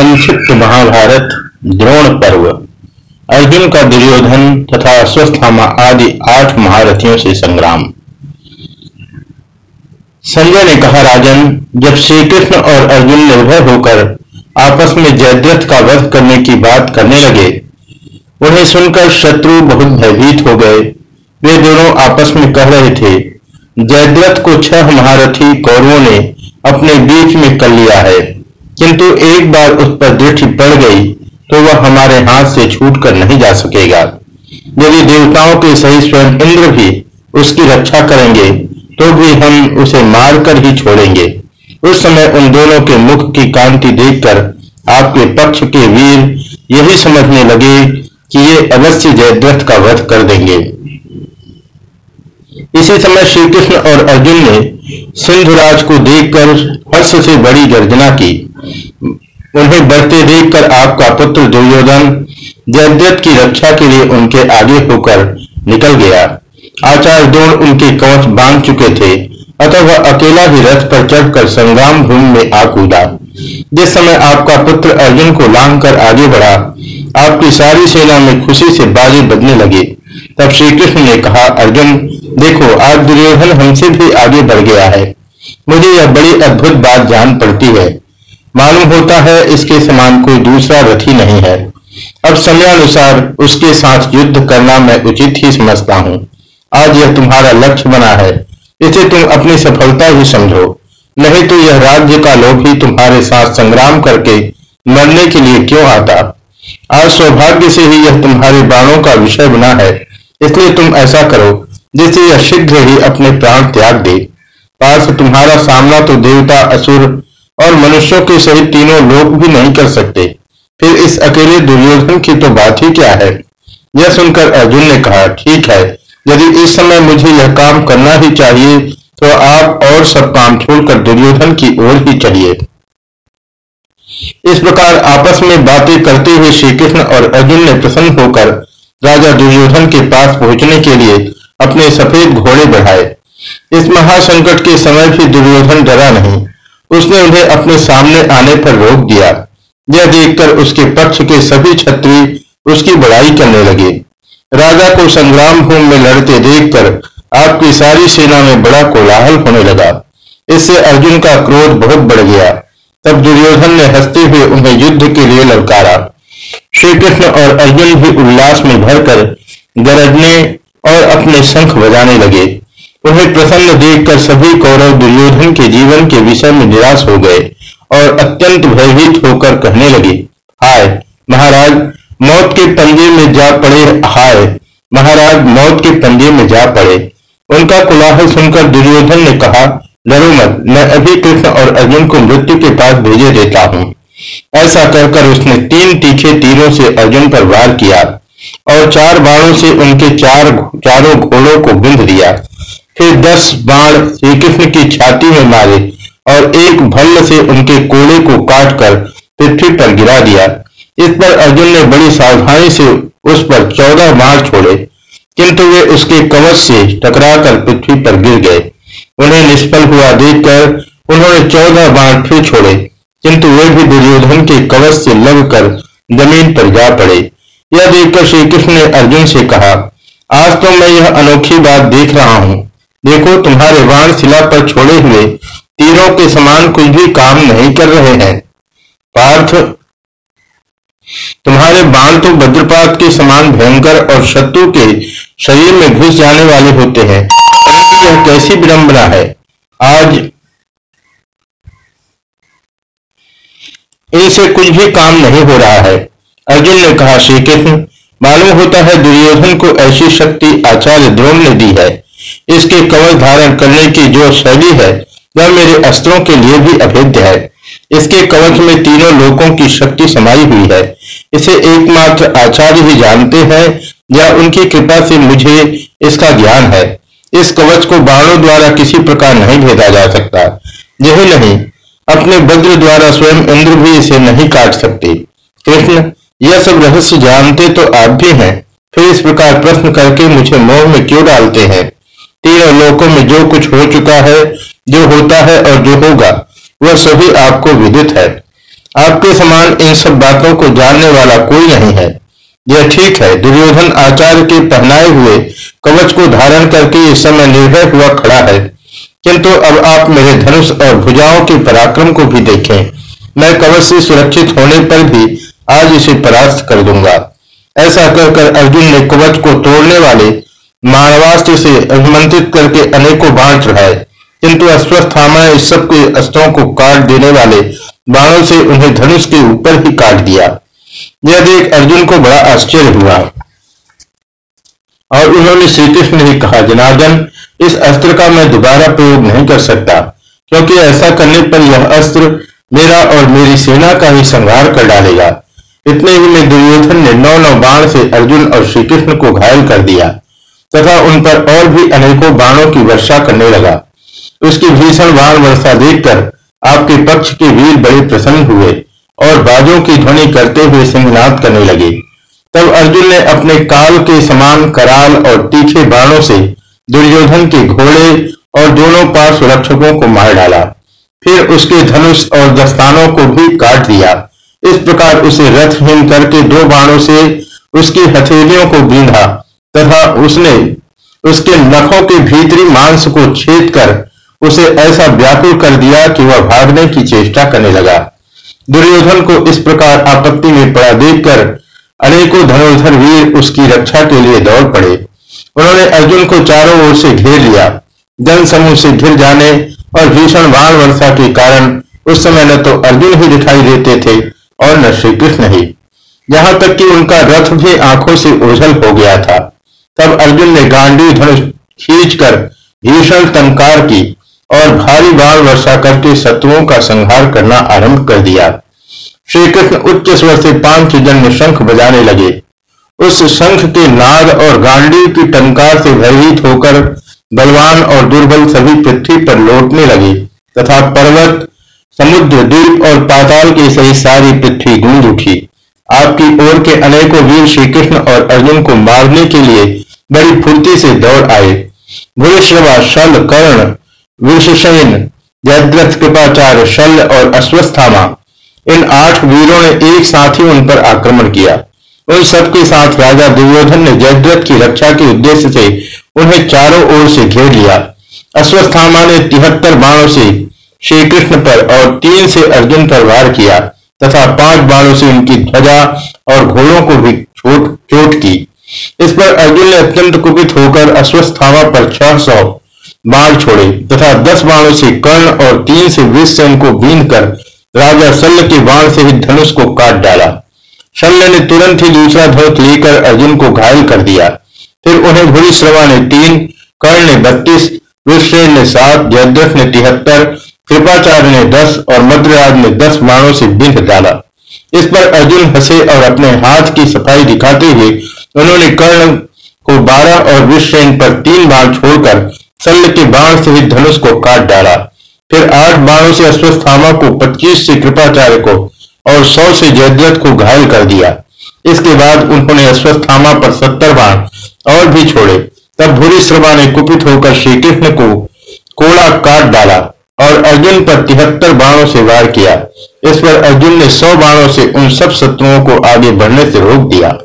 संक्षिप्त महाभारत, द्रोण पर्व। अर्जुन का दुर्योधन तथा अश्वस्थामा आदि आठ महारथियों से संग्राम। संजय ने कहा, राजन, जब श्री कृष्ण और अर्जुन निर्भय होकर आपस में जयद्रथ का वध करने की बात करने लगे, उन्हें सुनकर शत्रु बहुत भयभीत हो गए। वे दोनों आपस में कह रहे थे, जयद्रथ को छह महारथी कौरवों ने अपने बीच में कर लिया है। किंतु एक बार उस पर दृष्टि पड़ गई तो वह हमारे हाथ से छूट कर नहीं जा सकेगा। यदि देवताओं के सही स्वयं इंद्र भी उसकी रक्षा करेंगे तो भी हम उसे मारकर ही छोड़ेंगे। उस समय उन दोनों के मुख की कांति देखकर आपके पक्ष के वीर यही समझने लगे कि ये अवश्य जयद्रथ का वध कर देंगे। इसी समय श्री कृष्ण और अर्जुन ने सिंधुराज को देखकर हर्ष से बड़ी गर्जना की। उन्हें बढ़ते देखकर आपका पुत्र दुर्योधन जयद्रथ की रक्षा के लिए उनके आगे होकर निकल गया। आचार्य द्रोण उनके कवच बाँध चुके थे, अतः वह अकेला ही रथ पर चढ़कर संग्राम भूमि में आ कूदा। जिस समय आपका पुत्र अर्जुन को लांग कर आगे बढ़ा, आपकी सारी सेना में खुशी से बाजी बजने लगे। तब श्री कृष्ण ने कहा, अर्जुन, देखो, आज दुर्योधन हमसे भी आगे बढ़ गया है। मुझे यह बड़ी अद्भुत बात जान पड़ती है। मालूम होता है इसके समान कोई दूसरा रथी नहीं है। अब समयानुसार उसके साथ युद्ध करना मैं उचित ही समझता हूँ। आज यह तुम्हारा लक्ष्य बना है। इसे तुम अपनी सफलता ही समझो। नहीं तो यह राज्य का लोभ ही तुम्हारे साथ संग्राम करके मरने के लिए क्यों आता? आज सौभाग्य से ही यह तुम्हारे बाणों का विषय बना है। इसलिए तुम ऐसा करो, जिससे यह शीघ्र ही अपने प्राण त्याग दे। पास तुम्हारा सामना तो देवता असुर और मनुष्यों के सहित तीनों लोग भी नहीं कर सकते। फिर इस अकेले दुर्योधन की तो बात ही क्या है? यह सुनकर अर्जुन ने कहा, ठीक है, यदि इस समय मुझे यह काम करना ही चाहिए तो आप और सब काम छोड़कर दुर्योधन की ओर ही चलिए। इस प्रकार आपस में बातें करते हुए श्री कृष्ण और अर्जुन ने प्रसन्न होकर राजा दुर्योधन के पास पहुँचने के लिए अपने सफ़ेद घोड़े बढ़ाए। इस महासंकट के समय भी दुर्योधन डरा नहीं। उसने उन्हें अपने सामने आने पर रोक दिया। यह देखकर उसके पक्ष के सभी छत्री उसकी बड़ाई करने लगे। राजा को संग्राम भूमि में लड़ते देखकर आपकी सारी सेना में बड़ा कोलाहल होने लगा। इससे अर्जुन का क्रोध बहुत बढ़ गया। तब दुर्योधन ने हँसते हुए उन्हें युद्ध के लिए ललकारा। श्री कृष्ण और अर्जुन भी उल्लास में भरकर गरजने और अपने शंख बजाने लगे। उन्हें प्रसन्न देखकर सभी कौरव दुर्योधन के जीवन के विषय में निराश हो गए और अत्यंत भयभीत होकर कहने लगे, हाय, महाराज, मौत के पंजे में जा पड़े, हाय, महाराज, मौत के पंजे में जा पड़े। उनका कुलाहल सुनकर दुर्योधन ने कहा, डरो मत, मैं अभी कृष्ण और अर्जुन को मृत्यु के पास भेजे देता हूँ। ऐसा कहकर उसने तीन तीखे तीरों से अर्जुन पर वार किया और चार बाणों से उनके चार चारों घोड़ों को बिंद दिया। फिर दस बाण श्री कृष्ण की छाती में मारे और एक भल्ल से उनके कोड़े को काटकर पृथ्वी पर गिरा दिया। इस पर अर्जुन ने बड़ी सावधानी से उस पर चौदह बाण छोड़े, किंतु वे उसके कवच से टकराकर पृथ्वी पर गिर गए। उन्हें निष्फल हुआ देखकर उन्होंने चौदह बाण फिर छोड़े, किंतु वे भी दुर्योधन के कवच से लगकर ज़मीन पर जा पड़े। यह देखकर श्री कृष्ण ने अर्जुन से कहा, आज तो मैं यह अनोखी बात देख रहा हूँ। देखो, तुम्हारे बाण शिला पर छोड़े हुए तीरों के समान कुछ भी काम नहीं कर रहे हैं। पार्थ, तुम्हारे बाण तो वज्रपात के समान भयंकर और शत्रु के शरीर में घुस जाने वाले होते हैं। यह कैसी विडंबना है? आज इनसे कुछ भी काम नहीं हो रहा है। अर्जुन ने कहा श्री कृष्ण मालूम होता है दुर्योधन को ऐसी शक्ति आचार्य द्रोण ने दी है। इसके कवच धारण करने की जो शैली है, वह मेरे अस्त्रों के लिए भी अभेद्य है। इसके कवच में तीनों लोगों की शक्ति समाई हुई है। इसे एकमात्र आचार्य ही जानते हैं, या उनकी कृपा से मुझे इसका ज्ञान है। इस कवच को बाणों द्वारा किसी प्रकार नहीं भेदा जा सकता। यही नहीं, अपने वज्र द्वारा स्वयं इंद्र भी इसे नहीं काट सकते। कृष्ण, यह सब रहस्य जानते तो आप भी हैं। फिर इस प्रकार प्रश्न करके मुझे मोह में क्यों डालते हैं? तीनों लोकों में जो कुछ हो चुका है, जो होता है और जो होगा, वह सभी आपको विदित है। आपके समान इन सब बातों को जानने वाला कोई नहीं है। यह ठीक है, दुर्योधन आचार्य के पहनाए हुए कवच को धारण करके इस समय निर्भय हुआ खड़ा है। किंतु अब आप मेरे धनुष और भुजाओं के पराक्रम को भी देखें। मैं कवच से सुरक्षित होने पर भी आज इसे परास्त कर दूँगा। ऐसा कर कर अर्जुन ने कवच को तोड़ने वाले मानवास्त्र से अभिमंत्रित करके अनेकों बाण चढ़ाए, किंतु अश्वस्थामा इस सबके अस्त्रों को काट देने वाले बाणों से उन्हें धनुष के ऊपर ही काट दिया। यह देख अर्जुन को बड़ा आश्चर्य हुआ। और उन्होंने श्री कृष्ण ने कहा, जनार्दन, इस अस्त्र का मैं दोबारा प्रयोग नहीं कर सकता, क्योंकि ऐसा करने पर यह अस्त्र मेरा और मेरी सेना का ही संहार कर डालेगा। इतने ही में दुर्योधन ने नौ नौ बाण से अर्जुन और श्री कृष्ण को घायल कर दिया। तथा उन पर और भी अनेकों बाणों की वर्षा करने लगा। उसकी भीषण बाण वर्षा देखकर आपके पक्ष के वीर बड़े प्रसन्न हुए और बाजों की ध्वनि करते हुए सिंहनाद करने लगे। तब अर्जुन ने अपने काल के समान कराल और तीखे बाणों से दुर्योधन के घोड़े और दोनों पार्श्व रक्षकों को मार डाला। फिर उसके धनुष और दस्तानों को भी काट दिया। इस प्रकार उसे रथहीन करके दो बाणों से उसकी हथेलियों को बींधा। तथा उसने उसके नखों के भीतरी मांस को छेद कर उसे ऐसा व्याकुल कर दिया कि वह भागने की चेष्टा करने लगा। दुर्योधन को इस प्रकार आपत्ति में पड़ा देखकर अनेकों धनुर्धर वीर उसकी रक्षा के लिए दौड़ पड़े। उन्होंने अर्जुन को चारों ओर से घेर लिया। जन समूह से घिर जाने और भीषण बाण वर्षा के कारण उस समय न तो अर्जुन ही दिखाई देते थे और न श्री कृष्ण ही। यहाँ तक कि उनका रथ भी आँखों से ओझल हो गया था। तब अर्जुन ने गांडी धनुष खींचकर भीषण तंकार की और भारी बाण वर्षा करके शत्रुओं का संहार करना आरंभ कर दिया। श्री कृष्ण उच्च स्वर से पाँच जन्य शंख बजाने लगे। उस शंख के नाद और गांडी की टंकार से भयभीत होकर बलवान और दुर्बल सभी पृथ्वी पर लौटने लगे तथा पर्वत, समुद्र, द्वीप और पाताल की सही सारी पृथ्वी गूंज उठी। आपकी ओर के अनेकों वीर श्री कृष्ण और अर्जुन को मारने के लिए बड़ी फुर्ती से दौड़ आए। भूरिश्रवा शल कर्ण विशेषयन जयद्रथ कृपाचार्य शल और अश्वस्थामा इन आठ वीरों ने एक साथ ही उन पर आक्रमण किया। उन सबके साथ राजा दुर्योधन ने जयद्रथ की रक्षा के उद्देश्य से उन्हें चारों ओर से घेर लिया। अश्वस्थामा ने तिहत्तर बाणों से श्री कृष्ण पर और तीन से अर्जुन पर वार किया तथा पाँच बाणों से उनकी ध्वजा और घोड़ों को भी चोट की। इस पर अर्जुन ने अत्यंत कुपित होकर अश्वस्थामा पर छह सौ बाण छोड़े तथा दस बाणों से कर्ण और तीन से विश्व को बीन कर राजा शल्य के बाण से ही धनुष को काट डाला। शल्य ने तुरंत ही दूसरा धनुष लेकर अर्जुन को घायल कर दिया। फिर उन्हें भूरी श्रवा ने तीन, कर्ण ने बत्तीस विश्रेण ने सात, जयद्रथ ने तिहत्तर, कृपाचार्य ने दस और मद्रराज ने दस बाणों से बिंध डाला। इस पर अर्जुन हंसे और अपने हाथ की सफ़ाई दिखाते हुए उन्होंने कर्ण को बारह और विश्रेण पर तीन बाण छोड़कर शल्य के बाण से ही धनुष को काट डाला। फिर आठ बाणों से अश्वस्थामा को पच्चीस से कृपाचार्य को और सौ से जयद्रथ को घायल कर दिया। इसके बाद उन्होंने अश्वस्थामा पर सत्तर बाण और भी छोड़े। तब भूरी श्रवा ने कुपित होकर श्री कृष्ण को कोड़ा काट डाला और अर्जुन पर तिहत्तर बाणों से वार किया। इस पर अर्जुन ने सौ बाणों से उन सब शत्रुओं को आगे बढ़ने से रोक दिया।